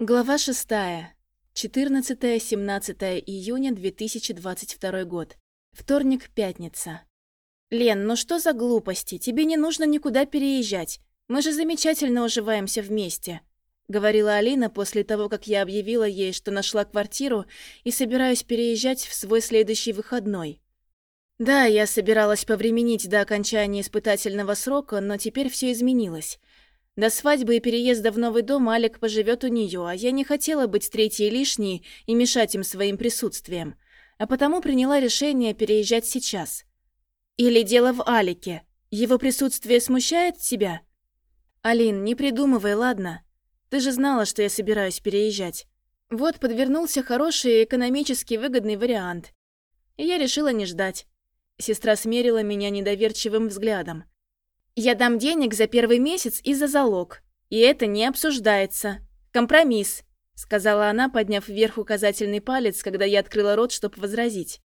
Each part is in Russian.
Глава 6. 14-17 июня 2022 год. Вторник, пятница. «Лен, ну что за глупости? Тебе не нужно никуда переезжать. Мы же замечательно уживаемся вместе», — говорила Алина после того, как я объявила ей, что нашла квартиру и собираюсь переезжать в свой следующий выходной. Да, я собиралась повременить до окончания испытательного срока, но теперь все изменилось. До свадьбы и переезда в новый дом Алик поживет у нее, а я не хотела быть третьей лишней и мешать им своим присутствием, а потому приняла решение переезжать сейчас. Или дело в Алике. Его присутствие смущает тебя? Алин, не придумывай, ладно? Ты же знала, что я собираюсь переезжать. Вот подвернулся хороший и экономически выгодный вариант. И я решила не ждать. Сестра смерила меня недоверчивым взглядом. Я дам денег за первый месяц и за залог. И это не обсуждается. Компромисс», — сказала она, подняв вверх указательный палец, когда я открыла рот, чтобы возразить.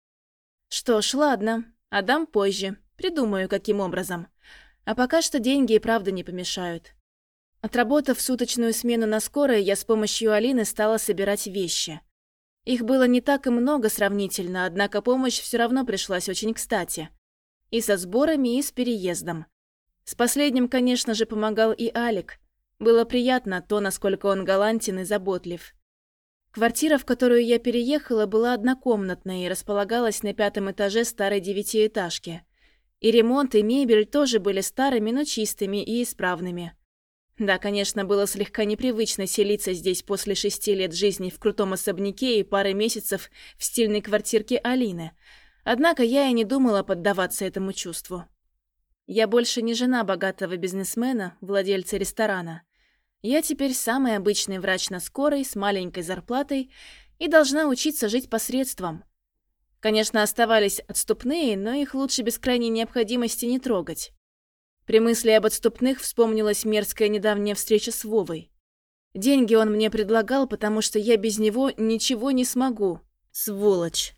«Что ж, ладно. Отдам позже. Придумаю, каким образом. А пока что деньги и правда не помешают». Отработав суточную смену на скорой, я с помощью Алины стала собирать вещи. Их было не так и много сравнительно, однако помощь все равно пришлась очень кстати. И со сборами, и с переездом. С последним, конечно же, помогал и Алик. Было приятно то, насколько он галантен и заботлив. Квартира, в которую я переехала, была однокомнатной и располагалась на пятом этаже старой девятиэтажки. И ремонт, и мебель тоже были старыми, но чистыми и исправными. Да, конечно, было слегка непривычно селиться здесь после шести лет жизни в крутом особняке и пары месяцев в стильной квартирке Алины. Однако я и не думала поддаваться этому чувству. Я больше не жена богатого бизнесмена, владельца ресторана. Я теперь самый обычный врач на скорой, с маленькой зарплатой и должна учиться жить посредством. Конечно, оставались отступные, но их лучше без крайней необходимости не трогать. При мысли об отступных вспомнилась мерзкая недавняя встреча с Вовой. Деньги он мне предлагал, потому что я без него ничего не смогу. Сволочь.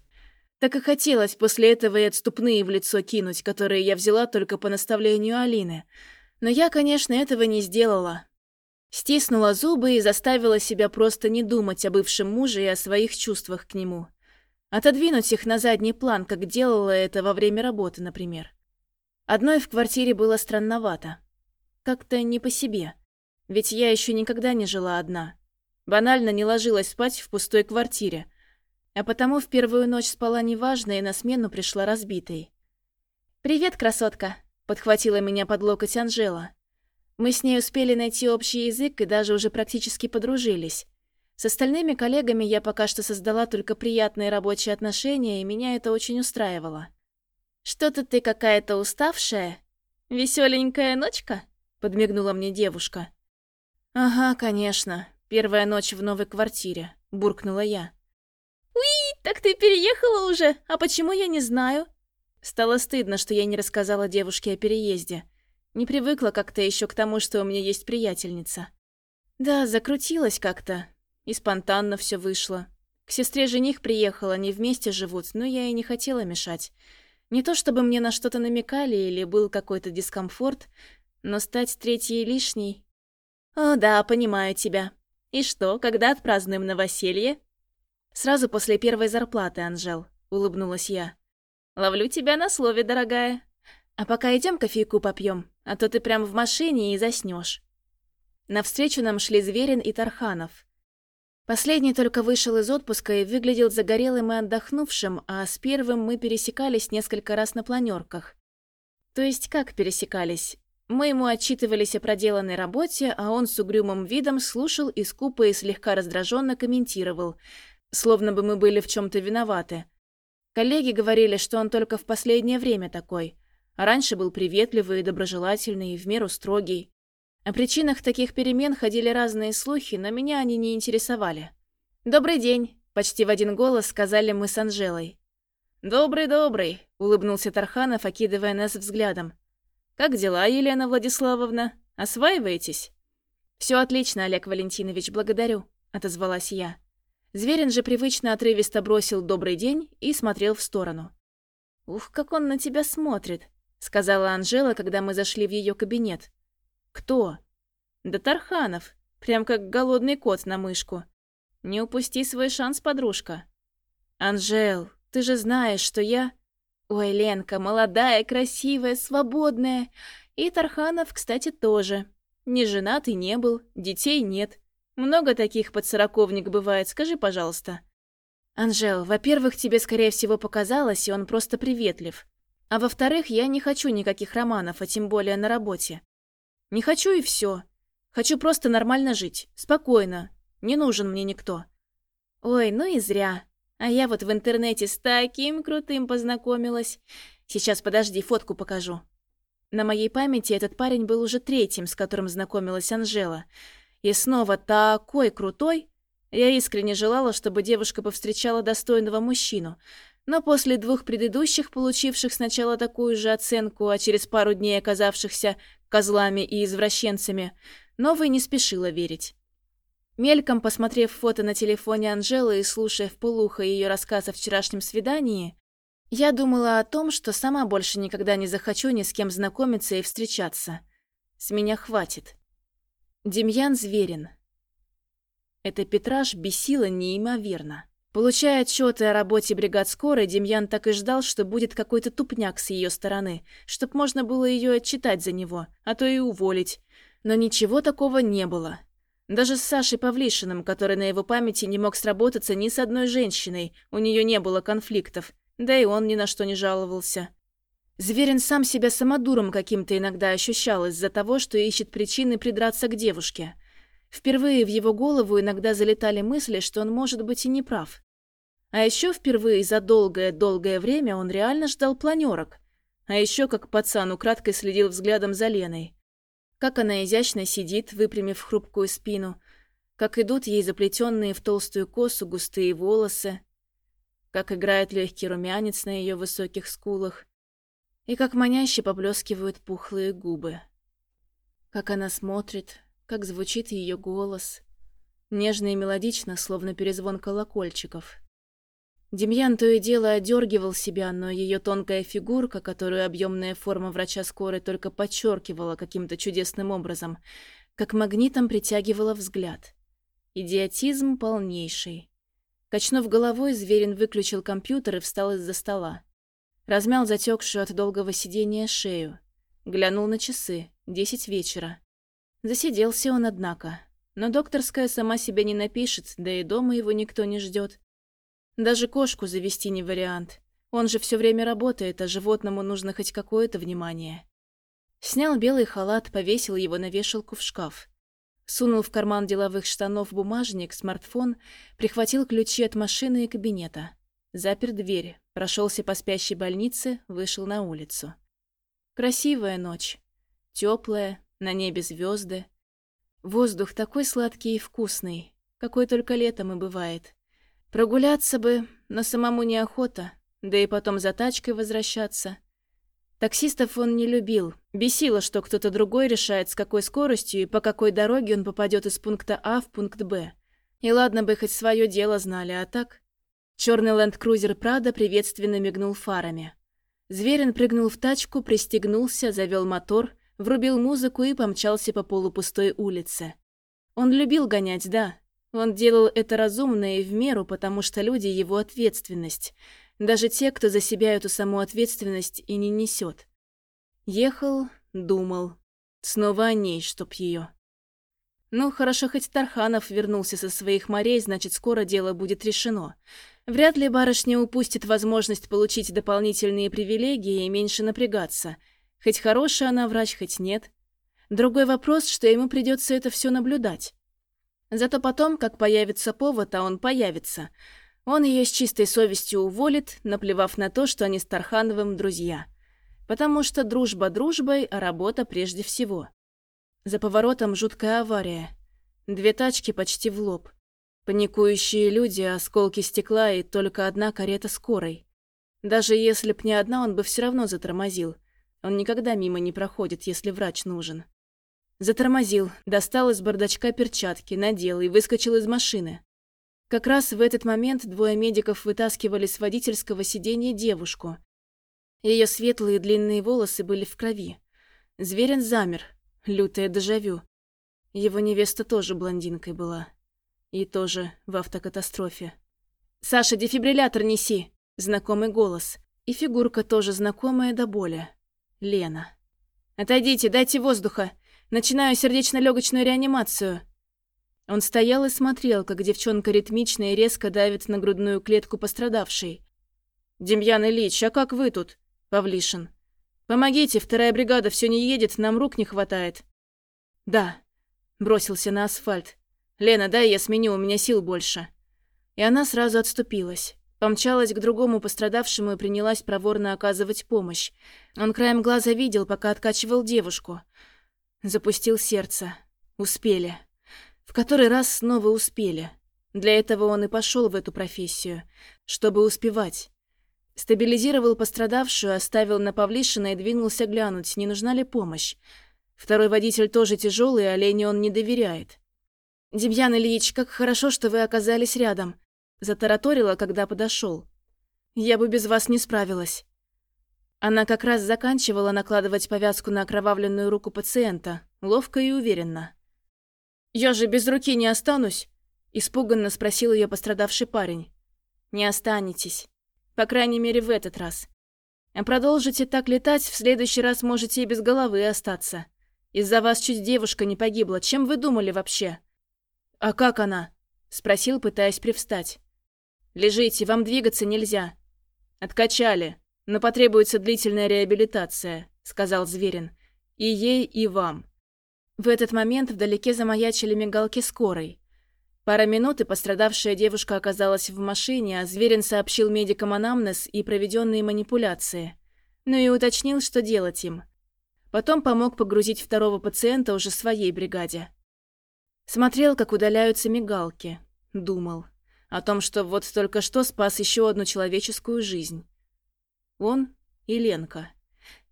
Так и хотелось после этого и отступные в лицо кинуть, которые я взяла только по наставлению Алины. Но я, конечно, этого не сделала. Стиснула зубы и заставила себя просто не думать о бывшем муже и о своих чувствах к нему. Отодвинуть их на задний план, как делала это во время работы, например. Одной в квартире было странновато. Как-то не по себе. Ведь я еще никогда не жила одна. Банально не ложилась спать в пустой квартире, а потому в первую ночь спала неважно и на смену пришла разбитой. «Привет, красотка!» — подхватила меня под локоть Анжела. Мы с ней успели найти общий язык и даже уже практически подружились. С остальными коллегами я пока что создала только приятные рабочие отношения, и меня это очень устраивало. «Что-то ты какая-то уставшая? Веселенькая ночка?» — подмигнула мне девушка. «Ага, конечно. Первая ночь в новой квартире», — буркнула я. «Уи, так ты переехала уже? А почему я не знаю?» Стало стыдно, что я не рассказала девушке о переезде. Не привыкла как-то еще к тому, что у меня есть приятельница. Да, закрутилась как-то. И спонтанно все вышло. К сестре жених приехал, они вместе живут, но я и не хотела мешать. Не то чтобы мне на что-то намекали или был какой-то дискомфорт, но стать третьей лишней... О, да, понимаю тебя. И что, когда отпразднуем новоселье? «Сразу после первой зарплаты, Анжел», — улыбнулась я. «Ловлю тебя на слове, дорогая. А пока идем кофейку попьем, а то ты прям в машине и заснешь. Навстречу нам шли Зверин и Тарханов. Последний только вышел из отпуска и выглядел загорелым и отдохнувшим, а с первым мы пересекались несколько раз на планерках. То есть как пересекались? Мы ему отчитывались о проделанной работе, а он с угрюмым видом слушал и скупо и слегка раздраженно комментировал — Словно бы мы были в чем-то виноваты. Коллеги говорили, что он только в последнее время такой. А раньше был приветливый и доброжелательный, в меру строгий. О причинах таких перемен ходили разные слухи, но меня они не интересовали. «Добрый день!» – почти в один голос сказали мы с Анжелой. «Добрый-добрый!» – улыбнулся Тарханов, окидывая нас взглядом. «Как дела, Елена Владиславовна? Осваиваетесь?» «Все отлично, Олег Валентинович, благодарю», – отозвалась я. Зверин же привычно отрывисто бросил «добрый день» и смотрел в сторону. «Ух, как он на тебя смотрит», — сказала Анжела, когда мы зашли в ее кабинет. «Кто?» «Да Тарханов», — Прям как голодный кот на мышку. Не упусти свой шанс, подружка. Анжел, ты же знаешь, что я... Ой, Ленка, молодая, красивая, свободная. И Тарханов, кстати, тоже. Не женат и не был, детей нет. Много таких подсороковник бывает, скажи, пожалуйста. Анжел, во-первых, тебе, скорее всего, показалось, и он просто приветлив. А во-вторых, я не хочу никаких романов, а тем более на работе. Не хочу и все. Хочу просто нормально жить, спокойно. Не нужен мне никто. Ой, ну и зря. А я вот в интернете с таким крутым познакомилась. Сейчас, подожди, фотку покажу. На моей памяти этот парень был уже третьим, с которым знакомилась Анжела. И снова такой крутой. Я искренне желала, чтобы девушка повстречала достойного мужчину. Но после двух предыдущих, получивших сначала такую же оценку, а через пару дней оказавшихся козлами и извращенцами, новой не спешила верить. Мельком посмотрев фото на телефоне Анжелы и слушая в полухо ее рассказ о вчерашнем свидании, я думала о том, что сама больше никогда не захочу ни с кем знакомиться и встречаться. С меня хватит. Демьян Зверин. Это Петраж бесило неимоверно. Получая отчеты о работе бригад скорой, Демьян так и ждал, что будет какой-то тупняк с ее стороны, чтоб можно было ее отчитать за него, а то и уволить. Но ничего такого не было. Даже с Сашей Павлишиным, который на его памяти не мог сработаться ни с одной женщиной, у нее не было конфликтов. Да и он ни на что не жаловался. Зверин сам себя самодуром каким-то иногда ощущал из-за того, что ищет причины придраться к девушке. Впервые в его голову иногда залетали мысли, что он может быть и не прав. А еще впервые за долгое-долгое время он реально ждал планерок. А еще как пацан украдкой следил взглядом за Леной. Как она изящно сидит, выпрямив хрупкую спину. Как идут ей заплетенные в толстую косу густые волосы, как играет легкий румянец на ее высоких скулах, и как маняще поблескивают пухлые губы. Как она смотрит, как звучит ее голос, нежно и мелодично, словно перезвон колокольчиков. Демьян то и дело одергивал себя, но ее тонкая фигурка, которую объемная форма врача скорой только подчеркивала каким-то чудесным образом, как магнитом притягивала взгляд. Идиотизм полнейший. Качнув головой, Зверин выключил компьютер и встал из-за стола. Размял затекшую от долгого сидения шею. Глянул на часы. Десять вечера. Засиделся он, однако. Но докторская сама себя не напишет, да и дома его никто не ждет. Даже кошку завести не вариант. Он же все время работает, а животному нужно хоть какое-то внимание. Снял белый халат, повесил его на вешалку в шкаф. Сунул в карман деловых штанов бумажник, смартфон, прихватил ключи от машины и кабинета. Запер дверь, прошелся по спящей больнице, вышел на улицу. Красивая ночь. Теплая, на небе звезды. Воздух такой сладкий и вкусный, какой только летом и бывает. Прогуляться бы, но самому неохота, да и потом за тачкой возвращаться. Таксистов он не любил. Бесило, что кто-то другой решает, с какой скоростью и по какой дороге он попадет из пункта А в пункт Б. И ладно бы хоть свое дело знали, а так... Черный ленд-крузер Прада приветственно мигнул фарами. Зверин прыгнул в тачку, пристегнулся, завел мотор, врубил музыку и помчался по полупустой улице. Он любил гонять, да. Он делал это разумно и в меру, потому что люди — его ответственность — даже те, кто за себя эту саму ответственность и не несет. Ехал, думал. Снова о ней, чтоб ее. Ну, хорошо, хоть Тарханов вернулся со своих морей, значит, скоро дело будет решено. Вряд ли барышня упустит возможность получить дополнительные привилегии и меньше напрягаться. Хоть хорошая она врач, хоть нет. Другой вопрос, что ему придется это все наблюдать. Зато потом, как появится повод, а он появится – он ее с чистой совестью уволит, наплевав на то, что они с Тархановым друзья. Потому что дружба дружбой, а работа прежде всего. За поворотом жуткая авария. Две тачки почти в лоб. Паникующие люди, осколки стекла и только одна карета скорой. Даже если б не одна, он бы все равно затормозил. Он никогда мимо не проходит, если врач нужен. Затормозил, достал из бардачка перчатки, надел и выскочил из машины. Как раз в этот момент двое медиков вытаскивали с водительского сиденья девушку. Ее светлые длинные волосы были в крови. Зверин замер. Лютое дежавю. Его невеста тоже блондинкой была. И тоже в автокатастрофе. «Саша, дефибриллятор неси!» Знакомый голос. И фигурка тоже знакомая до боли. Лена. «Отойдите, дайте воздуха! Начинаю сердечно-легочную реанимацию!» Он стоял и смотрел, как девчонка ритмично и резко давит на грудную клетку пострадавшей. «Демьян Ильич, а как вы тут?» Павлишин. «Помогите, вторая бригада все не едет, нам рук не хватает». «Да», — бросился на асфальт. «Лена, дай я сменю, у меня сил больше». И она сразу отступилась. Помчалась к другому пострадавшему и принялась проворно оказывать помощь. Он краем глаза видел, пока откачивал девушку. Запустил сердце. Успели. В который раз снова успели. Для этого он и пошел в эту профессию. Чтобы успевать. Стабилизировал пострадавшую, оставил на Павлишина и двинулся глянуть, не нужна ли помощь. Второй водитель тоже тяжелый, а Лене он не доверяет. «Демьян Ильич, как хорошо, что вы оказались рядом», — затараторила, когда подошел. «Я бы без вас не справилась». Она как раз заканчивала накладывать повязку на окровавленную руку пациента, ловко и уверенно. «Я же без руки не останусь?» – испуганно спросил ее пострадавший парень. «Не останетесь. По крайней мере, в этот раз. А продолжите так летать, в следующий раз можете и без головы остаться. Из-за вас чуть девушка не погибла. Чем вы думали вообще?» «А как она?» – спросил, пытаясь привстать. «Лежите, вам двигаться нельзя». «Откачали, но потребуется длительная реабилитация», – сказал Зверин. «И ей, и вам». В этот момент вдалеке замаячили мигалки скорой. Пара минут, и пострадавшая девушка оказалась в машине, а Зверин сообщил медикам анамнез и проведенные манипуляции. Ну и уточнил, что делать им. Потом помог погрузить второго пациента уже своей бригаде. Смотрел, как удаляются мигалки. Думал. О том, что вот только что спас еще одну человеческую жизнь. Он и Ленка.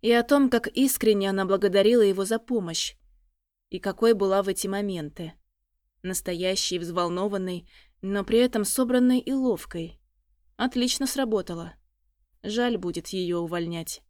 И о том, как искренне она благодарила его за помощь. И какой была в эти моменты настоящей, взволнованной, но при этом собранной и ловкой. Отлично сработало. Жаль будет ее увольнять.